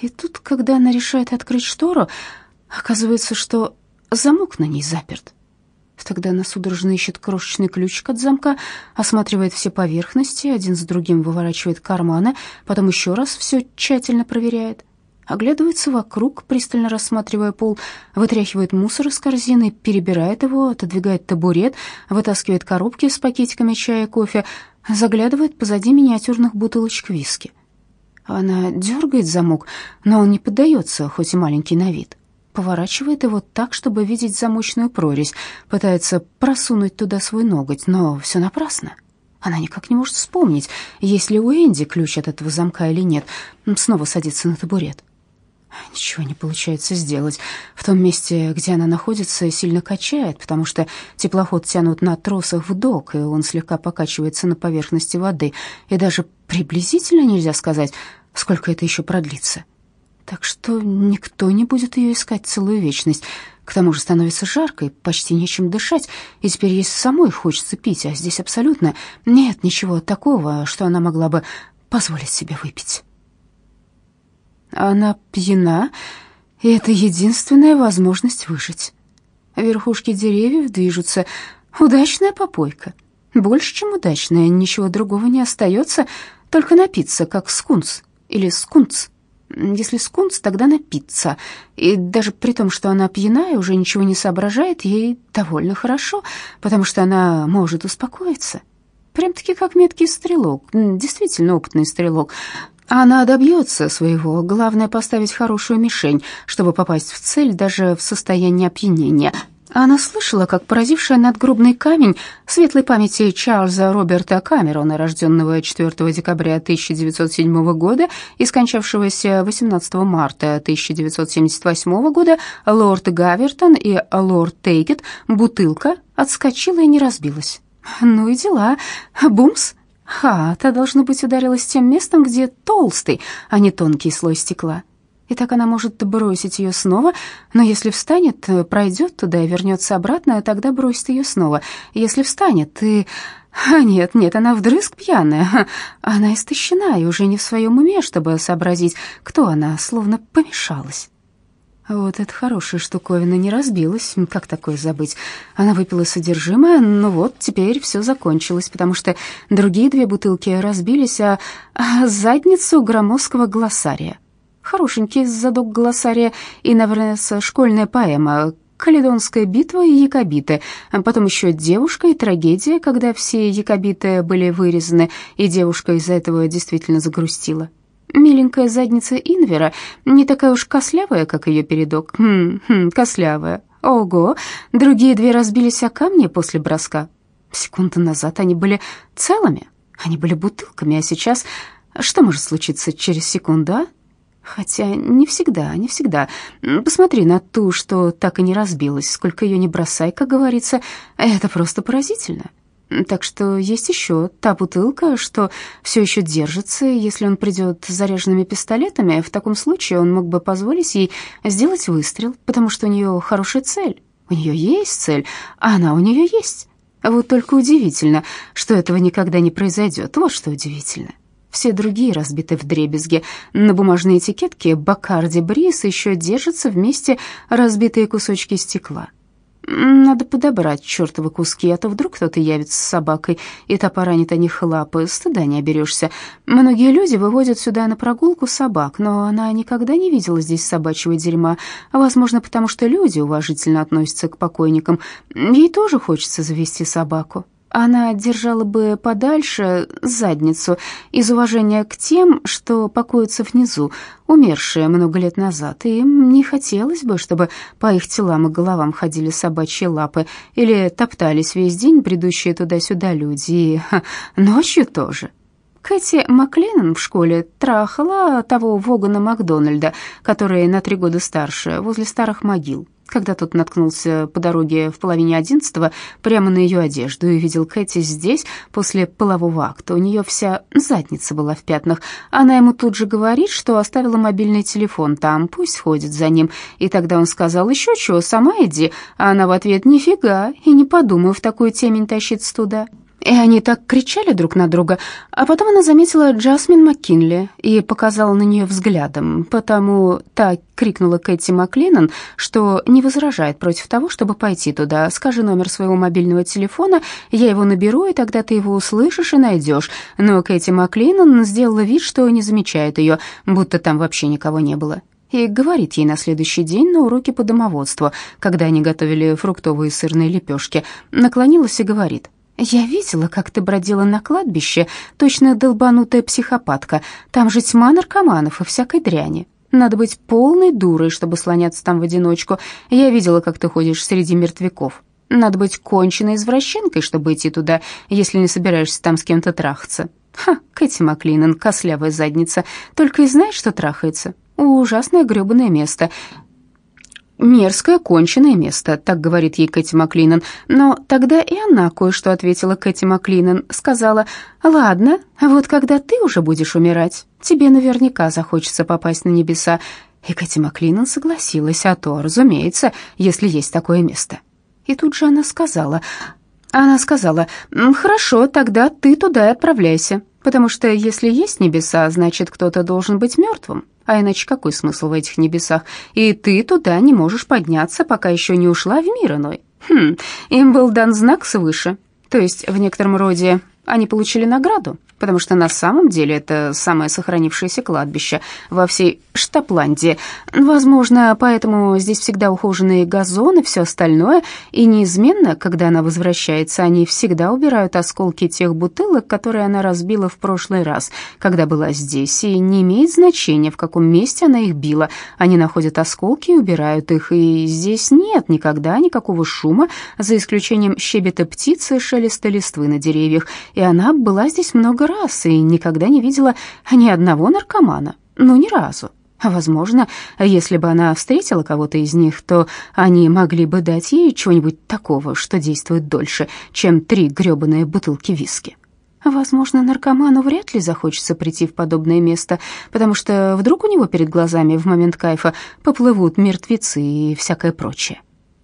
И тут, когда она решает открыть штору, оказывается, что замок на ней заперт. Тогда она судорожно ищет крошечный ключик от замка, осматривает все поверхности, один за другим выворачивает карманы, потом еще раз все тщательно проверяет. Оглядывается вокруг, пристально рассматривая пол, вытряхивает мусор из корзины, перебирает его, отодвигает табурет, вытаскивает коробки с пакетиками чая и кофе, заглядывает позади миниатюрных бутылочек виски. Она дергает замок, но он не поддается, хоть и маленький на вид поворачивает его так, чтобы видеть замочную прорезь, пытается просунуть туда свой ноготь, но все напрасно. Она никак не может вспомнить, есть ли у Энди ключ от этого замка или нет. Снова садится на табурет. Ничего не получается сделать. В том месте, где она находится, сильно качает, потому что теплоход тянут на тросах в док, и он слегка покачивается на поверхности воды. И даже приблизительно нельзя сказать, сколько это еще продлится так что никто не будет ее искать целую вечность. К тому же становится жарко и почти нечем дышать, и теперь ей самой хочется пить, а здесь абсолютно нет ничего такого, что она могла бы позволить себе выпить. Она пьяна, и это единственная возможность выжить. Верхушки деревьев движутся. Удачная попойка. Больше, чем удачная, ничего другого не остается, только напиться, как скунс или скунц. Если скунс, тогда напиться. И даже при том, что она пьяна и уже ничего не соображает, ей довольно хорошо, потому что она может успокоиться. Прям-таки как меткий стрелок, действительно опытный стрелок. Она добьется своего. Главное поставить хорошую мишень, чтобы попасть в цель даже в состоянии опьянения — она слышала, как поразившая надгробный камень светлой памяти Чарльза Роберта Камерона, рожденного 4 декабря 1907 года и скончавшегося 18 марта 1978 года, лорд Гавертон и лорд Тейгет, бутылка отскочила и не разбилась. Ну и дела. Бумс. Ха, та, должно быть, ударилась тем местом, где толстый, а не тонкий слой стекла. И так она может бросить ее снова, но если встанет, пройдет туда и вернется обратно, тогда бросит ее снова. Если встанет и... А нет, нет, она вдрызг пьяная. Она истощена и уже не в своем уме, чтобы сообразить, кто она, словно помешалась. Вот это хорошая штуковина, не разбилась. Как такое забыть? Она выпила содержимое, ну вот, теперь все закончилось, потому что другие две бутылки разбились, а, а задницу громоздкого глоссария. Хорошенький задок глоссария и, наверное, школьная поэма «Каледонская битва и якобиты». Потом еще «Девушка и трагедия», когда все якобиты были вырезаны, и девушка из-за этого действительно загрустила. Миленькая задница Инвера, не такая уж кослявая, как ее передок. Хм, хм, кослявая. Ого, другие две разбились о камни после броска. Секунду назад они были целыми, они были бутылками, а сейчас... Что может случиться через секунду, а? Хотя не всегда, не всегда. Посмотри на ту, что так и не разбилась. Сколько ее не бросай, как говорится. Это просто поразительно. Так что есть еще та бутылка, что все еще держится. Если он придет с заряженными пистолетами, в таком случае он мог бы позволить ей сделать выстрел, потому что у нее хорошая цель. У нее есть цель, а она у нее есть. Вот только удивительно, что этого никогда не произойдет. Вот что удивительно. Все другие разбиты в дребезги. На бумажной этикетке «Бакарди Бриз» еще держатся вместе разбитые кусочки стекла. Надо подобрать чертовы куски, а то вдруг кто-то явится с собакой, и та поранит о них лапы, стыда не оберешься. Многие люди выводят сюда на прогулку собак, но она никогда не видела здесь собачьего дерьма, возможно, потому что люди уважительно относятся к покойникам. Ей тоже хочется завести собаку она держала бы подальше задницу из уважения к тем, что покоятся внизу, умершие много лет назад, и им не хотелось бы, чтобы по их телам и головам ходили собачьи лапы или топтались весь день бредущие туда-сюда люди, и ха, ночью тоже. Кэти Макленнон в школе трахала того Вогана Макдональда, который на три года старше, возле старых могил когда тот наткнулся по дороге в половине одиннадцатого прямо на ее одежду и видел Кэти здесь после полового акта. У нее вся задница была в пятнах. Она ему тут же говорит, что оставила мобильный телефон там, пусть ходит за ним. И тогда он сказал, еще чего, сама иди. А она в ответ, нифига, и не подумаю в такую темень тащиться туда. И они так кричали друг на друга, а потом она заметила Джасмин МакКинли и показала на нее взглядом, потому та крикнула Кэти Маклинан, что не возражает против того, чтобы пойти туда. «Скажи номер своего мобильного телефона, я его наберу, и тогда ты его услышишь и найдешь». Но Кэти Маклинан сделала вид, что не замечает ее, будто там вообще никого не было. И говорит ей на следующий день на уроке по домоводству, когда они готовили фруктовые сырные лепешки, наклонилась и говорит, «Я видела, как ты бродила на кладбище, точно долбанутая психопатка. Там же тьма наркоманов и всякой дряни. Надо быть полной дурой, чтобы слоняться там в одиночку. Я видела, как ты ходишь среди мертвяков. Надо быть конченной извращенкой, чтобы идти туда, если не собираешься там с кем-то трахаться. Ха, Кэти Маклинан, кослявая задница, только и знает, что трахается. Ужасное грёбаное место. «Мерзкое, конченое место», — так говорит ей Кэти Маклинан. Но тогда и она кое-что ответила Кэти Маклинан. Сказала, «Ладно, вот когда ты уже будешь умирать, тебе наверняка захочется попасть на небеса». И Кэти Маклинан согласилась, а то, разумеется, если есть такое место. И тут же она сказала, она сказала, «Хорошо, тогда ты туда и отправляйся, потому что если есть небеса, значит, кто-то должен быть мертвым». А иначе какой смысл в этих небесах? И ты туда не можешь подняться, пока еще не ушла в мир иной. Хм, им был дан знак свыше. То есть в некотором роде они получили награду потому что на самом деле это самое сохранившееся кладбище во всей Штапландии. Возможно, поэтому здесь всегда ухоженные газоны, все остальное, и неизменно, когда она возвращается, они всегда убирают осколки тех бутылок, которые она разбила в прошлый раз, когда была здесь, и не имеет значения, в каком месте она их била. Они находят осколки и убирают их, и здесь нет никогда никакого шума, за исключением щебета птицы шелеста листвы на деревьях, и она была здесь много раз и никогда не видела ни одного наркомана. Ну, ни разу. Возможно, если бы она встретила кого-то из них, то они могли бы дать ей чего-нибудь такого, что действует дольше, чем три грёбаные бутылки виски. Возможно, наркоману вряд ли захочется прийти в подобное место, потому что вдруг у него перед глазами в момент кайфа поплывут мертвецы и всякое прочее.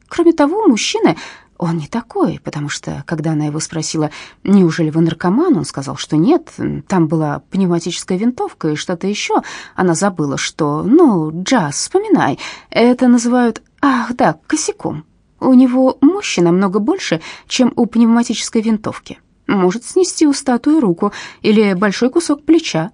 Кроме того, мужчины он не такой, потому что, когда она его спросила, неужели вы наркоман, он сказал, что нет, там была пневматическая винтовка и что-то еще. Она забыла, что, ну, джаз, вспоминай, это называют, ах, да, косяком. У него мощи намного больше, чем у пневматической винтовки. Может снести у статуи руку или большой кусок плеча.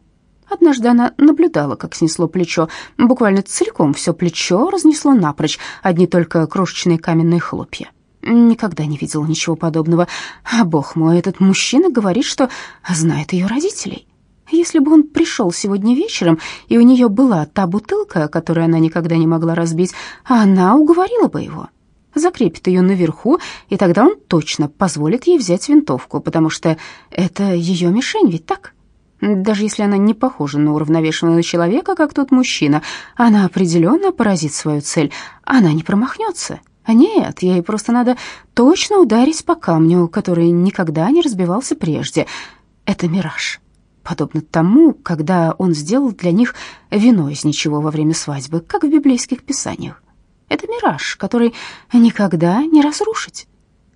Однажды она наблюдала, как снесло плечо, буквально целиком все плечо разнесло напрочь, одни только крошечные каменные хлопья. Никогда не видела ничего подобного. А бог мой, этот мужчина говорит, что знает ее родителей. Если бы он пришел сегодня вечером, и у нее была та бутылка, которую она никогда не могла разбить, она уговорила бы его. Закрепит ее наверху, и тогда он точно позволит ей взять винтовку, потому что это ее мишень, ведь так? Даже если она не похожа на уравновешенного человека, как тот мужчина, она определенно поразит свою цель. Она не промахнется, а нет, ей просто надо точно ударить по камню, который никогда не разбивался прежде. Это мираж. Подобно тому, когда он сделал для них вино из ничего во время свадьбы, как в библейских писаниях. Это мираж, который никогда не разрушить.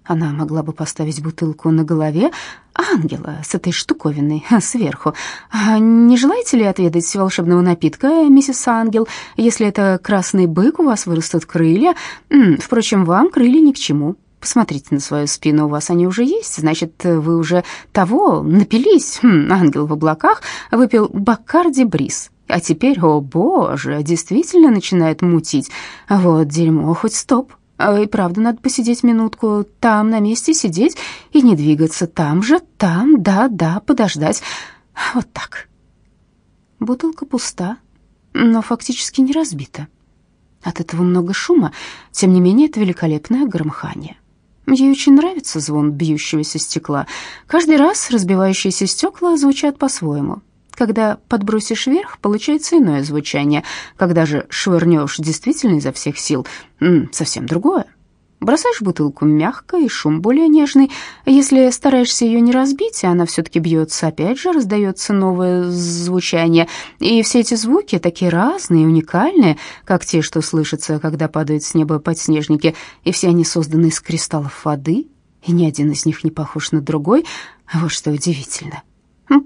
Она могла бы поставить бутылку на голове ангела с этой штуковиной сверху. А не желаете ли отведать волшебного напитка, миссис Ангел? Если это красный бык, у вас вырастут крылья. Впрочем, вам крылья ни к чему. Посмотрите на свою спину, у вас они уже есть, значит, вы уже того напились. Хм, ангел в облаках выпил Баккарди Бриз. А теперь, о боже, действительно начинает мутить. Вот дерьмо, хоть стоп. А и правда надо посидеть минутку, там на месте сидеть и не двигаться, там же, там, да-да, подождать. Вот так. Бутылка пуста, но фактически не разбита. От этого много шума, тем не менее это великолепное громыхание. Ей очень нравится звон бьющегося стекла. Каждый раз разбивающиеся стекла звучат по-своему. Когда подбросишь вверх, получается иное звучание. Когда же швырнешь действительно изо всех сил, совсем другое. Бросаешь бутылку мягко, и шум более нежный. Если стараешься ее не разбить, и она все-таки бьется, опять же раздается новое звучание. И все эти звуки такие разные, уникальные, как те, что слышатся, когда падают с неба подснежники, и все они созданы из кристаллов воды, и ни один из них не похож на другой. Вот что удивительно.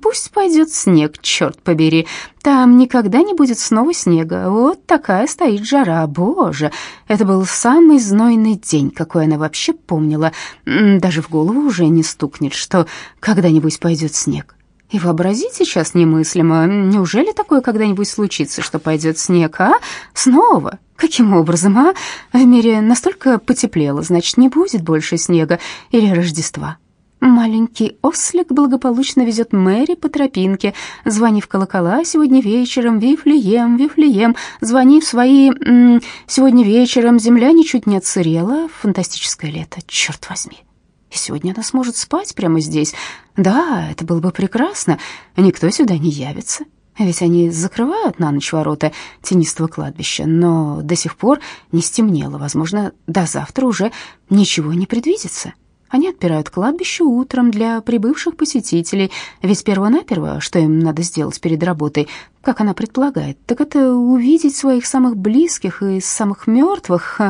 Пусть пойдет снег, черт побери. Там никогда не будет снова снега. Вот такая стоит жара. Боже, это был самый знойный день, какой она вообще помнила. Даже в голову уже не стукнет, что когда-нибудь пойдет снег. И вообразить сейчас немыслимо. Неужели такое когда-нибудь случится, что пойдет снег, а? Снова? Каким образом, а? В мире настолько потеплело, значит, не будет больше снега или Рождества. Маленький ослик благополучно везет Мэри по тропинке. Звони в колокола сегодня вечером, Вифлеем, Вифлеем. Звони в свои... М -м, сегодня вечером земля ничуть не отсырела. Фантастическое лето, черт возьми. И сегодня она сможет спать прямо здесь. Да, это было бы прекрасно. Никто сюда не явится. Ведь они закрывают на ночь ворота тенистого кладбища, но до сих пор не стемнело. Возможно, до завтра уже ничего не предвидится. Они отпирают кладбище утром для прибывших посетителей, ведь перво-наперво, что им надо сделать перед работой, как она предполагает, так это увидеть своих самых близких и самых мертвых,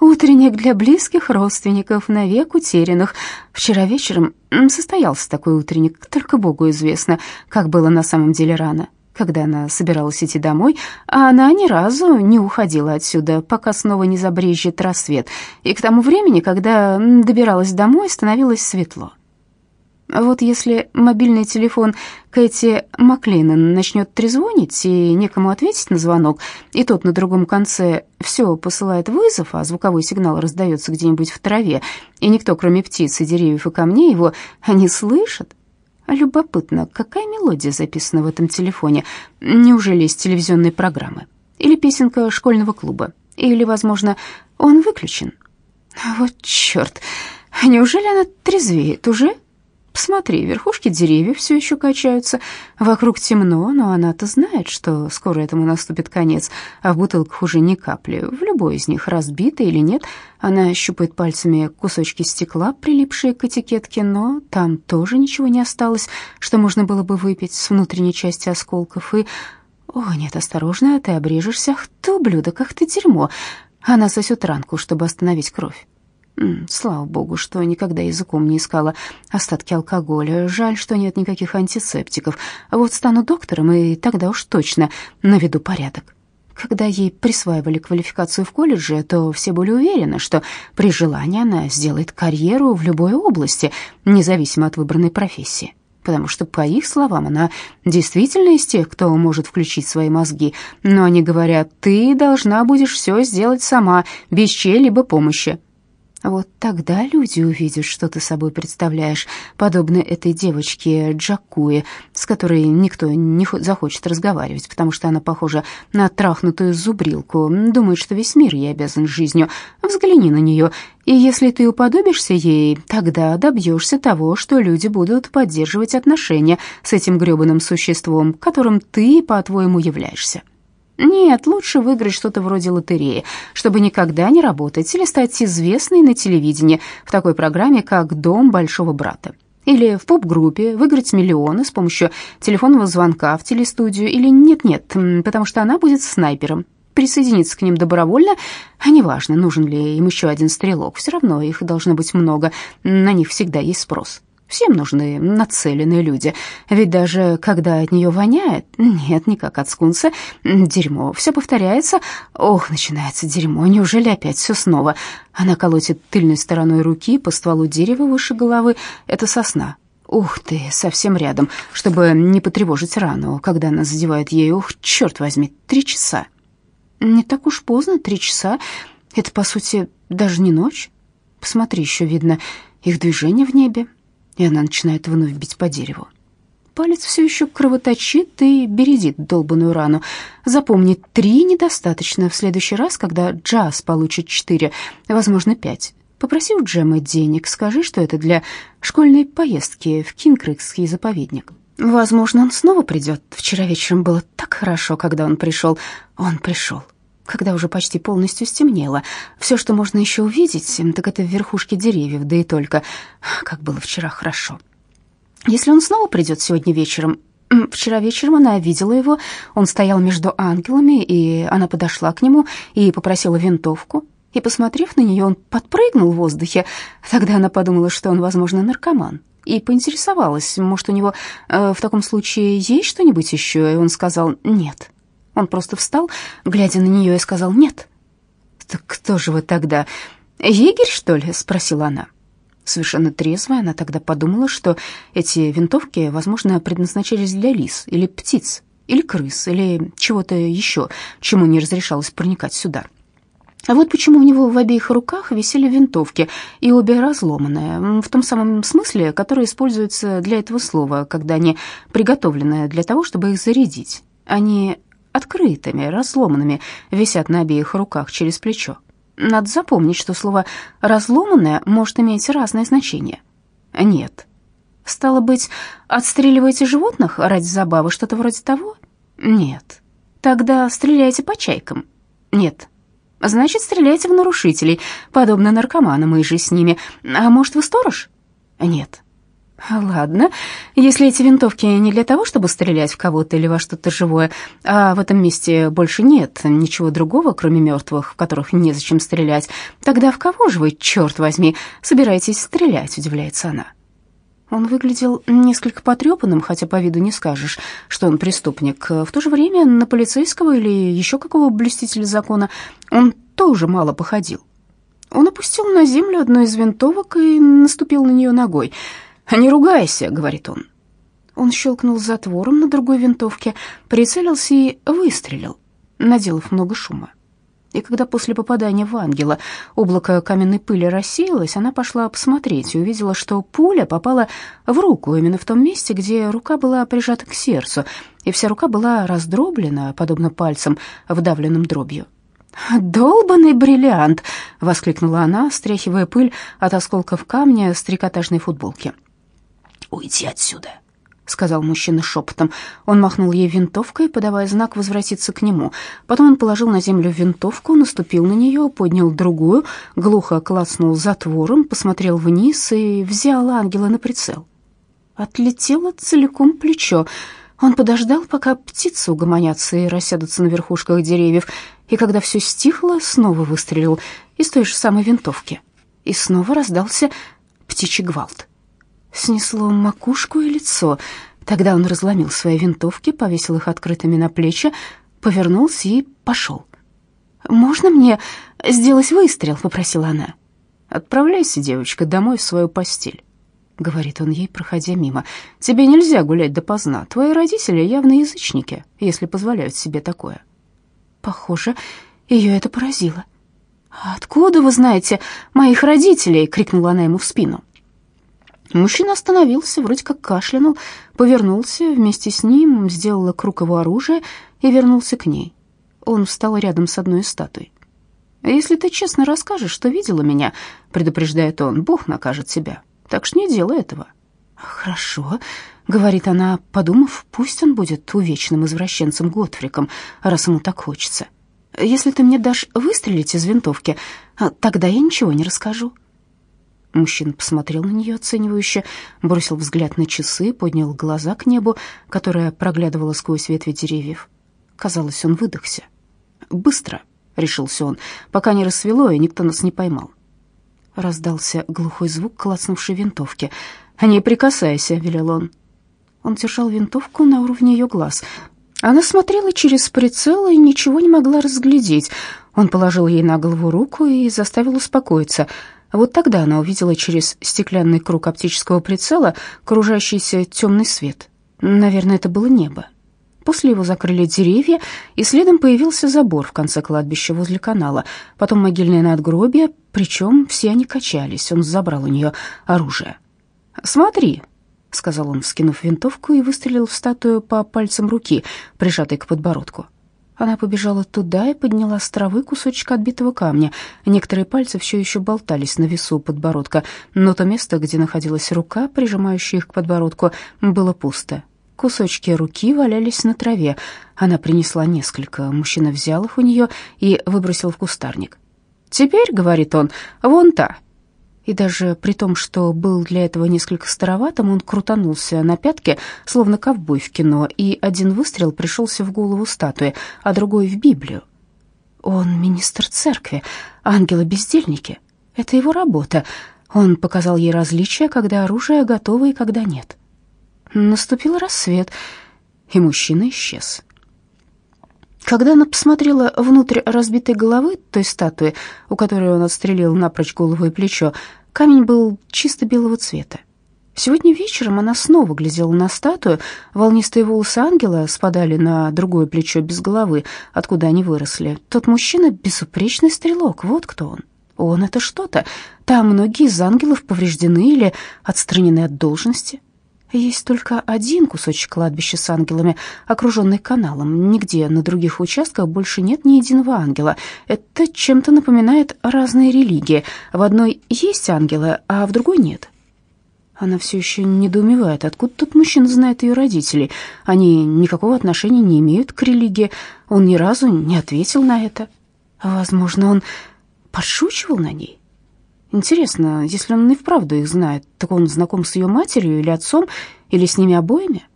утренник для близких родственников, навек утерянных. Вчера вечером состоялся такой утренник, только Богу известно, как было на самом деле рано когда она собиралась идти домой, а она ни разу не уходила отсюда, пока снова не забрежет рассвет, и к тому времени, когда добиралась домой, становилось светло. Вот если мобильный телефон Кэти Маклинен начнет трезвонить и некому ответить на звонок, и тот на другом конце все посылает вызов, а звуковой сигнал раздается где-нибудь в траве, и никто, кроме птиц и деревьев и камней, его не слышит, Любопытно, какая мелодия записана в этом телефоне? Неужели из телевизионной программы? Или песенка школьного клуба? Или, возможно, он выключен? Вот черт, неужели она трезвеет уже? Посмотри, верхушки деревьев все еще качаются, вокруг темно, но она-то знает, что скоро этому наступит конец, а в бутылках уже ни капли. В любой из них, разбитой или нет, она щупает пальцами кусочки стекла, прилипшие к этикетке, но там тоже ничего не осталось, что можно было бы выпить с внутренней части осколков. И... О, нет, осторожно, ты обрежешься. Ах ты, ублюдок, ах ты, дерьмо. Она сосет ранку, чтобы остановить кровь. Слава богу, что никогда языком не искала остатки алкоголя. Жаль, что нет никаких антисептиков. Вот стану доктором, и тогда уж точно наведу порядок. Когда ей присваивали квалификацию в колледже, то все были уверены, что при желании она сделает карьеру в любой области, независимо от выбранной профессии. Потому что, по их словам, она действительно из тех, кто может включить свои мозги. Но они говорят, ты должна будешь все сделать сама, без чьей-либо помощи. Вот тогда люди увидят, что ты собой представляешь, подобно этой девочке Джакуе, с которой никто не захочет разговаривать, потому что она похожа на трахнутую зубрилку, думает, что весь мир ей обязан жизнью. Взгляни на нее, и если ты уподобишься ей, тогда добьешься того, что люди будут поддерживать отношения с этим грёбаным существом, которым ты, по-твоему, являешься. Нет, лучше выиграть что-то вроде лотереи, чтобы никогда не работать или стать известной на телевидении в такой программе, как «Дом большого брата». Или в поп-группе выиграть миллионы с помощью телефонного звонка в телестудию. Или нет-нет, потому что она будет снайпером. Присоединиться к ним добровольно, а неважно, нужен ли им еще один стрелок. Все равно их должно быть много, на них всегда есть спрос. Всем нужны нацеленные люди. Ведь даже когда от нее воняет, нет, не как от скунса, дерьмо, все повторяется. Ох, начинается дерьмо, неужели опять все снова? Она колотит тыльной стороной руки по стволу дерева выше головы. Это сосна. Ух ты, совсем рядом, чтобы не потревожить рану, когда она задевает ей. Ух, черт возьми, три часа. Не так уж поздно, три часа. Это, по сути, даже не ночь. Посмотри, еще видно их движение в небе и она начинает вновь бить по дереву. Палец все еще кровоточит и бередит долбанную рану. Запомни, три недостаточно. В следующий раз, когда Джаз получит четыре, возможно, пять. Попроси у Джема денег, скажи, что это для школьной поездки в Кингрикский заповедник. Возможно, он снова придет. Вчера вечером было так хорошо, когда он пришел. Он пришел когда уже почти полностью стемнело. Все, что можно еще увидеть, так это верхушки деревьев, да и только. Как было вчера хорошо. Если он снова придет сегодня вечером... Вчера вечером она видела его, он стоял между ангелами, и она подошла к нему и попросила винтовку. И, посмотрев на нее, он подпрыгнул в воздухе. Тогда она подумала, что он, возможно, наркоман, и поинтересовалась, может, у него э, в таком случае есть что-нибудь еще, и он сказал «нет». Он просто встал, глядя на нее, и сказал «нет». «Так кто же вы тогда? Егерь, что ли?» — спросила она. Совершенно трезвая, она тогда подумала, что эти винтовки, возможно, предназначались для лис или птиц, или крыс, или чего-то еще, чему не разрешалось проникать сюда. А вот почему у него в обеих руках висели винтовки, и обе разломанные, в том самом смысле, который используется для этого слова, когда они приготовлены для того, чтобы их зарядить. Они открытыми, разломанными, висят на обеих руках через плечо. Надо запомнить, что слово «разломанное» может иметь разное значение. Нет. Стало быть, отстреливаете животных ради забавы, что-то вроде того? Нет. Тогда стреляйте по чайкам? Нет. Значит, стреляйте в нарушителей, подобно наркоманам и же с ними. А может, вы сторож? Нет. Ладно, если эти винтовки не для того, чтобы стрелять в кого-то или во что-то живое, а в этом месте больше нет ничего другого, кроме мертвых, в которых незачем стрелять, тогда в кого же вы, черт возьми, собираетесь стрелять, удивляется она. Он выглядел несколько потрепанным, хотя по виду не скажешь, что он преступник. В то же время на полицейского или еще какого блюстителя закона он тоже мало походил. Он опустил на землю одну из винтовок и наступил на нее ногой — «Не ругайся», — говорит он. Он щелкнул затвором на другой винтовке, прицелился и выстрелил, наделав много шума. И когда после попадания в ангела облако каменной пыли рассеялось, она пошла посмотреть и увидела, что пуля попала в руку, именно в том месте, где рука была прижата к сердцу, и вся рука была раздроблена, подобно пальцам, вдавленным дробью. «Долбанный бриллиант!» — воскликнула она, стряхивая пыль от осколков камня с трикотажной футболки. «Уйди отсюда», — сказал мужчина шепотом. Он махнул ей винтовкой, подавая знак возвратиться к нему. Потом он положил на землю винтовку, наступил на нее, поднял другую, глухо клацнул затвором, посмотрел вниз и взял ангела на прицел. Отлетело целиком плечо. Он подождал, пока птицы угомонятся и рассядутся на верхушках деревьев, и когда все стихло, снова выстрелил из той же самой винтовки. И снова раздался птичий гвалт снесло макушку и лицо. Тогда он разломил свои винтовки, повесил их открытыми на плечи, повернулся и пошел. «Можно мне сделать выстрел?» — попросила она. «Отправляйся, девочка, домой в свою постель», — говорит он ей, проходя мимо. «Тебе нельзя гулять допоздна. Твои родители явно язычники, если позволяют себе такое». Похоже, ее это поразило. «Откуда вы знаете моих родителей?» — крикнула она ему в спину. Мужчина остановился, вроде как кашлянул, повернулся, вместе с ним сделала круг его оружия и вернулся к ней. Он встал рядом с одной из статуй. «Если ты честно расскажешь, что видела меня», — предупреждает он, — «Бог накажет тебя. Так что не делай этого». «Хорошо», — говорит она, подумав, пусть он будет увечным извращенцем Готфриком, раз ему так хочется. «Если ты мне дашь выстрелить из винтовки, тогда я ничего не расскажу». Мужчина посмотрел на нее оценивающе, бросил взгляд на часы, поднял глаза к небу, которое проглядывало сквозь ветви деревьев. Казалось, он выдохся. «Быстро», — решился он, — «пока не рассвело, и никто нас не поймал». Раздался глухой звук клацнувшей винтовки. «Не прикасайся», — велел он. Он держал винтовку на уровне ее глаз. Она смотрела через прицел и ничего не могла разглядеть. Он положил ей на голову руку и заставил успокоиться — вот тогда она увидела через стеклянный круг оптического прицела кружащийся темный свет. Наверное, это было небо. После его закрыли деревья, и следом появился забор в конце кладбища возле канала, потом могильное надгробие, причем все они качались, он забрал у нее оружие. «Смотри», — сказал он, скинув винтовку, и выстрелил в статую по пальцам руки, прижатой к подбородку. Она побежала туда и подняла с травы кусочек отбитого камня. Некоторые пальцы все еще болтались на весу подбородка, но то место, где находилась рука, прижимающая их к подбородку, было пусто. Кусочки руки валялись на траве. Она принесла несколько. Мужчина взял их у нее и выбросил в кустарник. «Теперь, — говорит он, — вон та, и даже при том, что был для этого несколько староватым, он крутанулся на пятке, словно ковбой в кино, и один выстрел пришелся в голову статуи, а другой — в Библию. Он министр церкви, ангелы-бездельники. Это его работа. Он показал ей различия, когда оружие готово и когда нет. Наступил рассвет, и мужчина исчез. Когда она посмотрела внутрь разбитой головы той статуи, у которой он отстрелил напрочь голову и плечо, камень был чисто белого цвета. Сегодня вечером она снова глядела на статую. Волнистые волосы ангела спадали на другое плечо без головы, откуда они выросли. Тот мужчина — безупречный стрелок, вот кто он. Он — это что-то. Там многие из ангелов повреждены или отстранены от должности. Есть только один кусочек кладбища с ангелами, окруженный каналом. Нигде на других участках больше нет ни единого ангела. Это чем-то напоминает разные религии. В одной есть ангелы, а в другой нет. Она все еще недоумевает, откуда тот мужчина знает ее родителей. Они никакого отношения не имеют к религии. Он ни разу не ответил на это. Возможно, он подшучивал на ней. Интересно, если он и вправду их знает, так он знаком с ее матерью или отцом, или с ними обоими?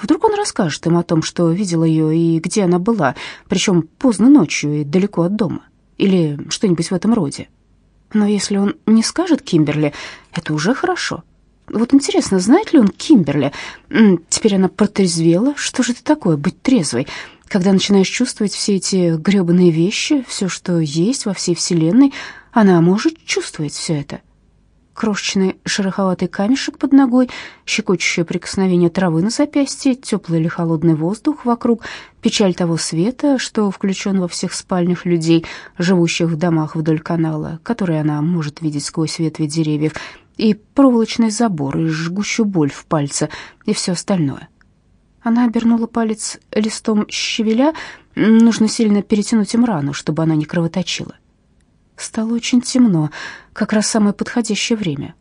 Вдруг он расскажет им о том, что видел ее и где она была, причем поздно ночью и далеко от дома, или что-нибудь в этом роде. Но если он не скажет Кимберли, это уже хорошо. Вот интересно, знает ли он Кимберли? Теперь она протрезвела. Что же это такое, быть трезвой? Когда начинаешь чувствовать все эти грёбаные вещи, все, что есть во всей Вселенной, она может чувствовать все это. Крошечный шероховатый камешек под ногой, щекочущее прикосновение травы на запястье, теплый или холодный воздух вокруг, печаль того света, что включен во всех спальнях людей, живущих в домах вдоль канала, который она может видеть сквозь ветви деревьев, и проволочный забор, и жгущую боль в пальце, и все остальное. Она обернула палец листом щавеля, нужно сильно перетянуть им рану, чтобы она не кровоточила. Стало очень темно, как раз самое подходящее время.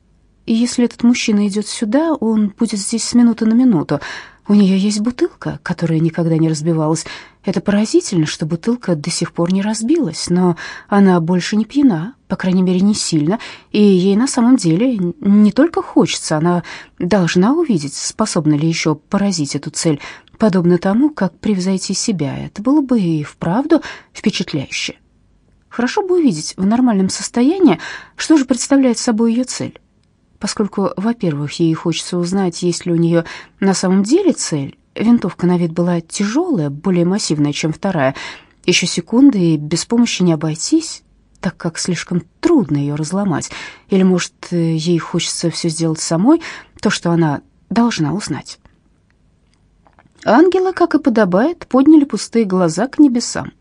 И если этот мужчина идет сюда, он будет здесь с минуты на минуту. У нее есть бутылка, которая никогда не разбивалась. Это поразительно, что бутылка до сих пор не разбилась, но она больше не пьяна, по крайней мере, не сильно, и ей на самом деле не только хочется, она должна увидеть, способна ли еще поразить эту цель, подобно тому, как превзойти себя. Это было бы и вправду впечатляюще. Хорошо бы увидеть в нормальном состоянии, что же представляет собой ее цель. Поскольку, во-первых, ей хочется узнать, есть ли у нее на самом деле цель. Винтовка на вид была тяжелая, более массивная, чем вторая. Еще секунды, и без помощи не обойтись, так как слишком трудно ее разломать. Или, может, ей хочется все сделать самой, то, что она должна узнать. Ангелы, как и подобает, подняли пустые глаза к небесам.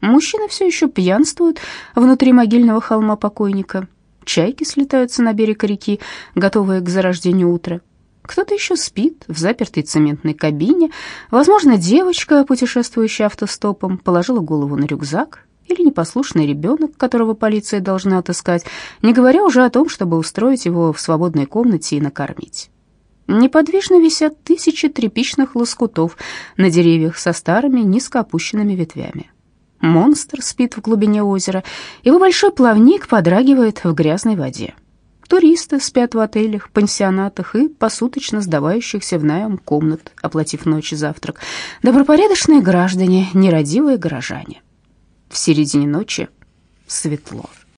Мужчины все еще пьянствуют внутри могильного холма покойника. Чайки слетаются на берег реки, готовые к зарождению утра. Кто-то еще спит в запертой цементной кабине. Возможно, девочка, путешествующая автостопом, положила голову на рюкзак, или непослушный ребенок, которого полиция должна отыскать, не говоря уже о том, чтобы устроить его в свободной комнате и накормить. Неподвижно висят тысячи тряпичных лоскутов на деревьях со старыми низко опущенными ветвями. Монстр спит в глубине озера, его большой плавник подрагивает в грязной воде. Туристы спят в отелях, пансионатах и посуточно сдавающихся в найм комнат, оплатив ночь и завтрак. Добропорядочные граждане, нерадивые горожане. В середине ночи светло.